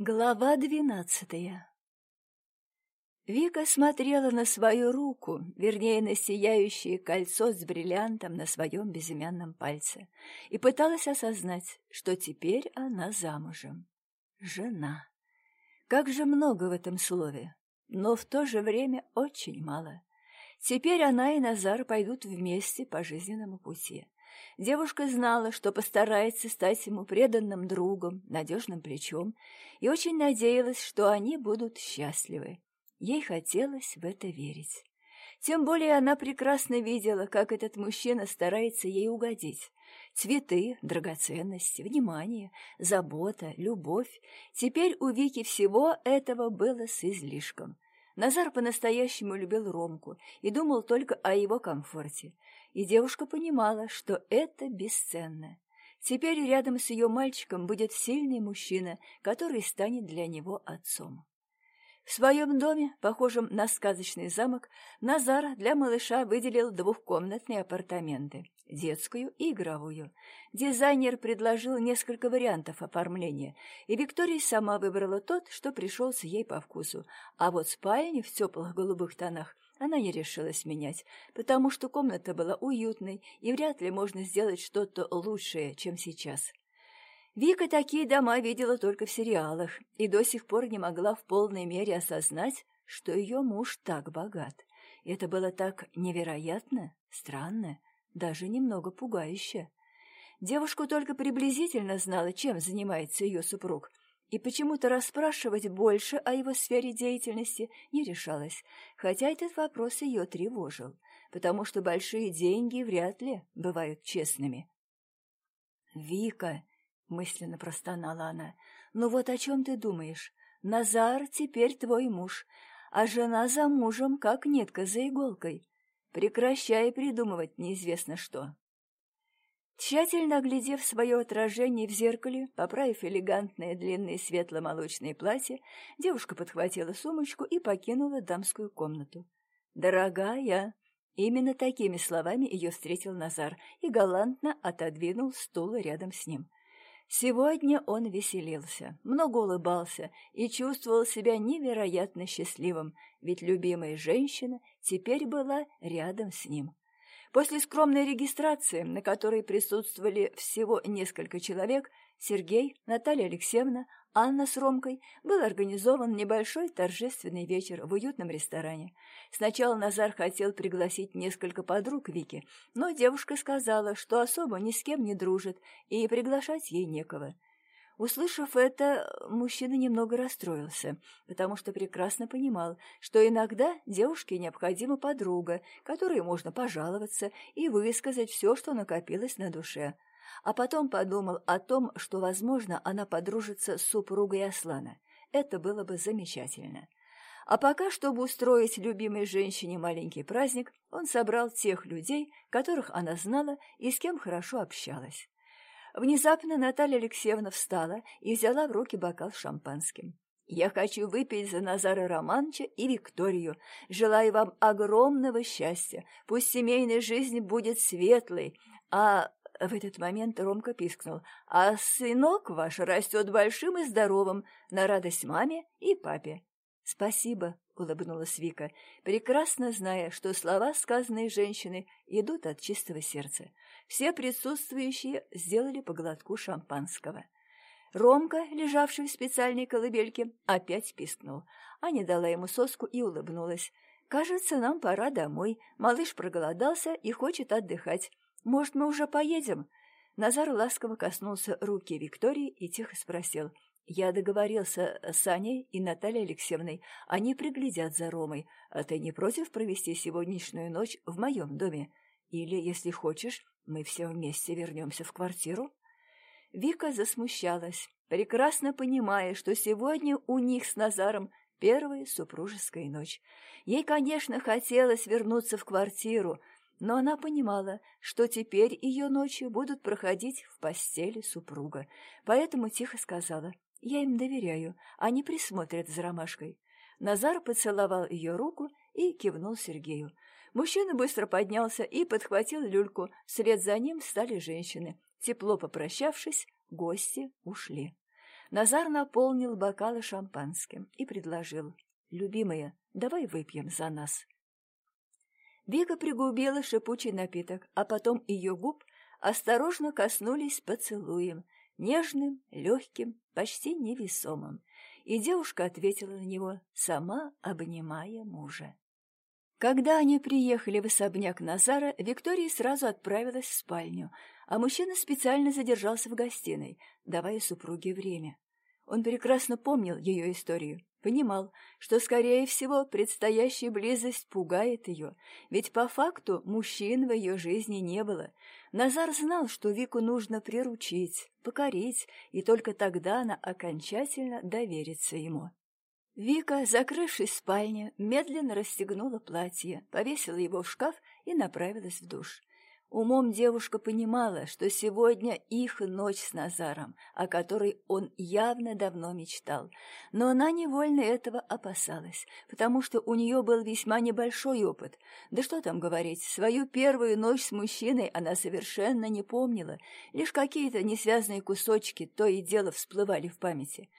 Глава двенадцатая Вика смотрела на свою руку, вернее, на сияющее кольцо с бриллиантом на своем безымянном пальце, и пыталась осознать, что теперь она замужем. Жена. Как же много в этом слове, но в то же время очень мало. Теперь она и Назар пойдут вместе по жизненному пути. Девушка знала, что постарается стать ему преданным другом, надежным плечом, и очень надеялась, что они будут счастливы. Ей хотелось в это верить. Тем более она прекрасно видела, как этот мужчина старается ей угодить. Цветы, драгоценности, внимание, забота, любовь. Теперь у Вики всего этого было с излишком. Назар по-настоящему любил Ромку и думал только о его комфорте и девушка понимала, что это бесценно. Теперь рядом с ее мальчиком будет сильный мужчина, который станет для него отцом. В своем доме, похожем на сказочный замок, Назар для малыша выделил двухкомнатные апартаменты, детскую и игровую. Дизайнер предложил несколько вариантов оформления, и Виктория сама выбрала тот, что пришелся ей по вкусу, а вот спальни в теплых голубых тонах она не решилась менять, потому что комната была уютной, и вряд ли можно сделать что-то лучшее, чем сейчас. Вика такие дома видела только в сериалах и до сих пор не могла в полной мере осознать, что ее муж так богат. Это было так невероятно, странно, даже немного пугающе. Девушку только приблизительно знала, чем занимается ее супруг, и почему-то расспрашивать больше о его сфере деятельности не решалась, хотя этот вопрос ее тревожил, потому что большие деньги вряд ли бывают честными. «Вика!» — мысленно простонала она. «Ну вот о чем ты думаешь? Назар теперь твой муж, а жена за мужем, как нитка за иголкой. Прекращай придумывать неизвестно что». Тщательно оглядев свое отражение в зеркале, поправив элегантное длинное светло-молочное платье, девушка подхватила сумочку и покинула дамскую комнату. «Дорогая!» Именно такими словами ее встретил Назар и галантно отодвинул стул рядом с ним. Сегодня он веселился, много улыбался и чувствовал себя невероятно счастливым, ведь любимая женщина теперь была рядом с ним. После скромной регистрации, на которой присутствовали всего несколько человек, Сергей, Наталья Алексеевна, Анна с Ромкой, был организован небольшой торжественный вечер в уютном ресторане. Сначала Назар хотел пригласить несколько подруг Вики, но девушка сказала, что особо ни с кем не дружит и приглашать ей некого. Услышав это, мужчина немного расстроился, потому что прекрасно понимал, что иногда девушке необходима подруга, которой можно пожаловаться и высказать все, что накопилось на душе. А потом подумал о том, что, возможно, она подружится с супругой Аслана. Это было бы замечательно. А пока, чтобы устроить любимой женщине маленький праздник, он собрал тех людей, которых она знала и с кем хорошо общалась. Внезапно Наталья Алексеевна встала и взяла в руки бокал с шампанским. «Я хочу выпить за Назара Романовича и Викторию. Желаю вам огромного счастья. Пусть семейная жизнь будет светлой. А в этот момент Ромка пискнул. «А сынок ваш растет большим и здоровым, на радость маме и папе». «Спасибо», — улыбнулась Вика, прекрасно зная, что слова, сказанные женщиной, идут от чистого сердца. Все присутствующие сделали по глотку шампанского. Ромка, лежавший в специальной колыбельке, опять пискнул. Аня дала ему соску и улыбнулась. «Кажется, нам пора домой. Малыш проголодался и хочет отдыхать. Может, мы уже поедем?» Назар ласково коснулся руки Виктории и тихо спросил. «Я договорился с Аней и Натальей Алексеевной. Они приглядят за Ромой. А ты не против провести сегодняшнюю ночь в моем доме? Или, если хочешь, мы все вместе вернемся в квартиру?» Вика засмущалась, прекрасно понимая, что сегодня у них с Назаром первая супружеская ночь. Ей, конечно, хотелось вернуться в квартиру, но она понимала, что теперь ее ночи будут проходить в постели супруга, поэтому тихо сказала, «Я им доверяю, они присмотрят за ромашкой». Назар поцеловал ее руку и кивнул Сергею. Мужчина быстро поднялся и подхватил люльку. Вслед за ним стали женщины. Тепло попрощавшись, гости ушли. Назар наполнил бокалы шампанским и предложил. «Любимая, давай выпьем за нас». Вика пригубила шипучий напиток, а потом ее губ осторожно коснулись поцелуем, нежным, легким, почти невесомым, и девушка ответила на него, сама обнимая мужа. Когда они приехали в особняк Назара, Виктория сразу отправилась в спальню, а мужчина специально задержался в гостиной, давая супруге время. Он прекрасно помнил ее историю, понимал, что, скорее всего, предстоящая близость пугает ее, ведь по факту мужчин в ее жизни не было. Назар знал, что Вику нужно приручить, покорить, и только тогда она окончательно доверится ему. Вика, закрывшись в спальне, медленно расстегнула платье, повесила его в шкаф и направилась в душ. Умом девушка понимала, что сегодня их ночь с Назаром, о которой он явно давно мечтал. Но она невольно этого опасалась, потому что у нее был весьма небольшой опыт. Да что там говорить, свою первую ночь с мужчиной она совершенно не помнила, лишь какие-то несвязанные кусочки то и дело всплывали в памяти.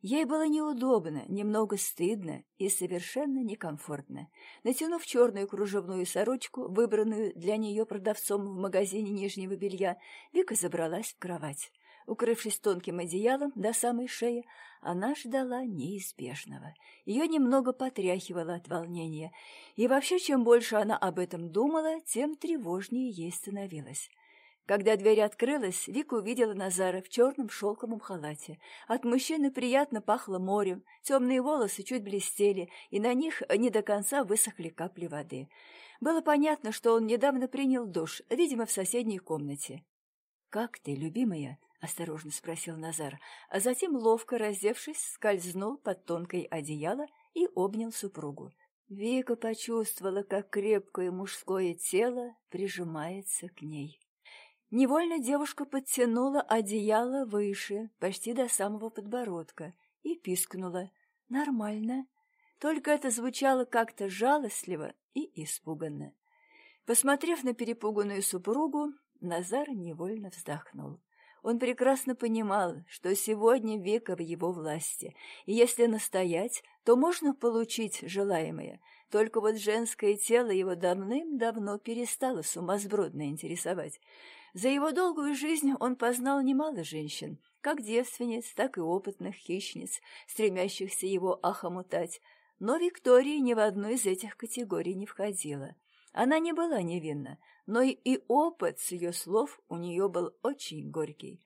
Ей было неудобно, немного стыдно и совершенно некомфортно. Натянув черную кружевную сорочку, выбранную для нее продавцом в магазине нижнего белья, Вика забралась в кровать. Укрывшись тонким одеялом до самой шеи, она ждала неизбежного. Ее немного потряхивало от волнения, и вообще, чем больше она об этом думала, тем тревожнее ей становилось. Когда дверь открылась, Вика увидела Назара в черном шелковом халате. От мужчины приятно пахло морем, темные волосы чуть блестели, и на них не до конца высохли капли воды. Было понятно, что он недавно принял душ, видимо, в соседней комнате. «Как ты, любимая?» — осторожно спросил Назар, а затем, ловко раздевшись, скользнул под тонкое одеяло и обнял супругу. Вика почувствовала, как крепкое мужское тело прижимается к ней. Невольно девушка подтянула одеяло выше, почти до самого подбородка, и пискнула. «Нормально». Только это звучало как-то жалостливо и испуганно. Посмотрев на перепуганную супругу, Назар невольно вздохнул. Он прекрасно понимал, что сегодня века в его власти, и если настоять, то можно получить желаемое. Только вот женское тело его давным-давно перестало сумасбродно интересовать. За его долгую жизнь он познал немало женщин, как девственниц, так и опытных хищниц, стремящихся его охомутать, но Виктория ни в одну из этих категорий не входила. Она не была невинна, но и опыт с ее слов у нее был очень горький.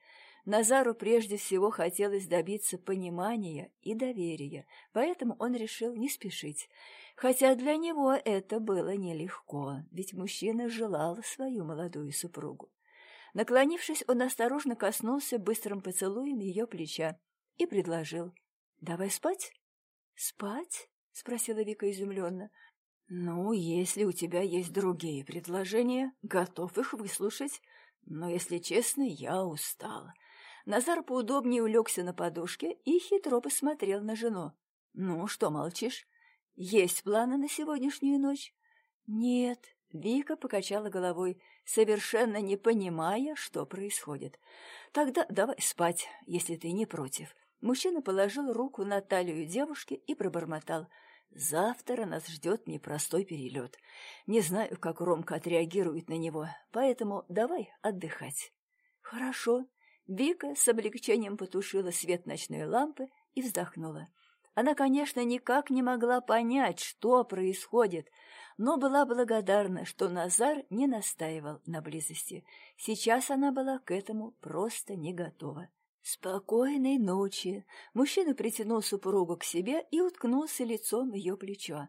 Назару прежде всего хотелось добиться понимания и доверия, поэтому он решил не спешить. Хотя для него это было нелегко, ведь мужчина желал свою молодую супругу. Наклонившись, он осторожно коснулся быстрым поцелуем ее плеча и предложил. «Давай спать?» «Спать?» — спросила Вика изумленно. «Ну, если у тебя есть другие предложения, готов их выслушать. Но, если честно, я устала». Назар поудобнее улегся на подушке и хитро посмотрел на жену. «Ну, что молчишь? Есть планы на сегодняшнюю ночь?» «Нет», — Вика покачала головой совершенно не понимая, что происходит. «Тогда давай спать, если ты не против». Мужчина положил руку на талию девушки и пробормотал. «Завтра нас ждет непростой перелет. Не знаю, как Ромка отреагирует на него, поэтому давай отдыхать». «Хорошо». Вика с облегчением потушила свет ночной лампы и вздохнула. Она, конечно, никак не могла понять, что происходит, но была благодарна, что Назар не настаивал на близости. Сейчас она была к этому просто не готова. «Спокойной ночи!» Мужчина притянул супругу к себе и уткнулся лицом в ее плечо.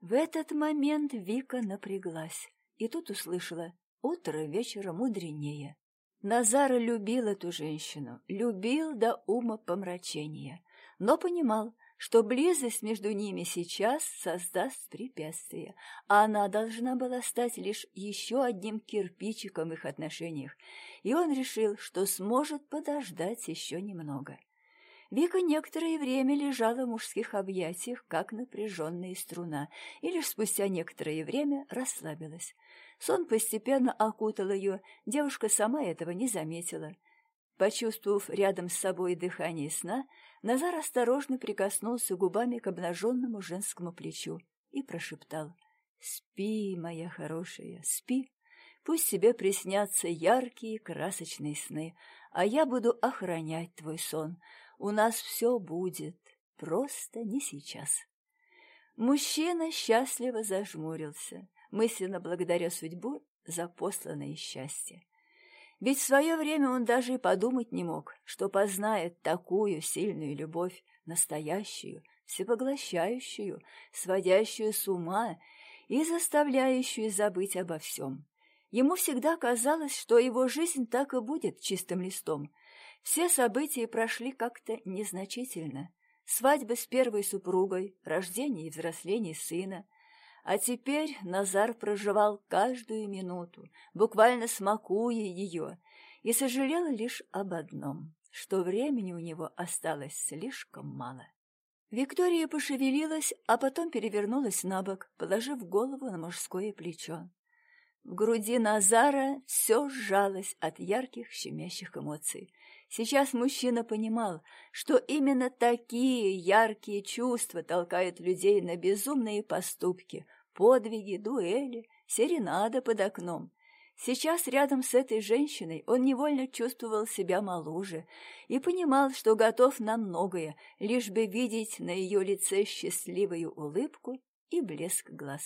В этот момент Вика напряглась и тут услышала «Утро вечера мудренее». Назар любил эту женщину, любил до ума помрачения, но понимал, что близость между ними сейчас создаст препятствие, а она должна была стать лишь еще одним кирпичиком в их отношениях, и он решил, что сможет подождать еще немного. Вика некоторое время лежала в мужских объятиях, как напряженная струна, и лишь спустя некоторое время расслабилась. Сон постепенно окутал ее, девушка сама этого не заметила. Почувствовав рядом с собой дыхание сна, Назар осторожно прикоснулся губами к обнаженному женскому плечу и прошептал «Спи, моя хорошая, спи. Пусть тебе приснятся яркие красочные сны, а я буду охранять твой сон. У нас все будет, просто не сейчас». Мужчина счастливо зажмурился, мысленно благодаря судьбу за посланное счастье. Ведь в свое время он даже и подумать не мог, что познает такую сильную любовь, настоящую, всепоглощающую, сводящую с ума и заставляющую забыть обо всем. Ему всегда казалось, что его жизнь так и будет чистым листом. Все события прошли как-то незначительно. Свадьба с первой супругой, рождение и взросление сына. А теперь Назар проживал каждую минуту, буквально смакуя ее, и сожалел лишь об одном, что времени у него осталось слишком мало. Виктория пошевелилась, а потом перевернулась на бок, положив голову на мужское плечо. В груди Назара все сжалось от ярких щемящих эмоций. Сейчас мужчина понимал, что именно такие яркие чувства толкают людей на безумные поступки, подвиги, дуэли, серенада под окном. Сейчас рядом с этой женщиной он невольно чувствовал себя моложе и понимал, что готов на многое, лишь бы видеть на ее лице счастливую улыбку и блеск глаз.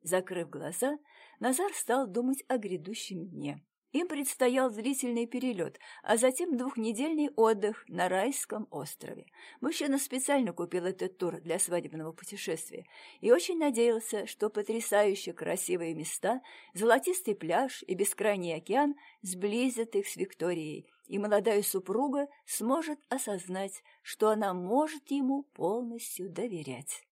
Закрыв глаза, Назар стал думать о грядущем дне. Им предстоял длительный перелет, а затем двухнедельный отдых на райском острове. Мужчина специально купил этот тур для свадебного путешествия и очень надеялся, что потрясающе красивые места, золотистый пляж и бескрайний океан сблизят их с Викторией, и молодая супруга сможет осознать, что она может ему полностью доверять.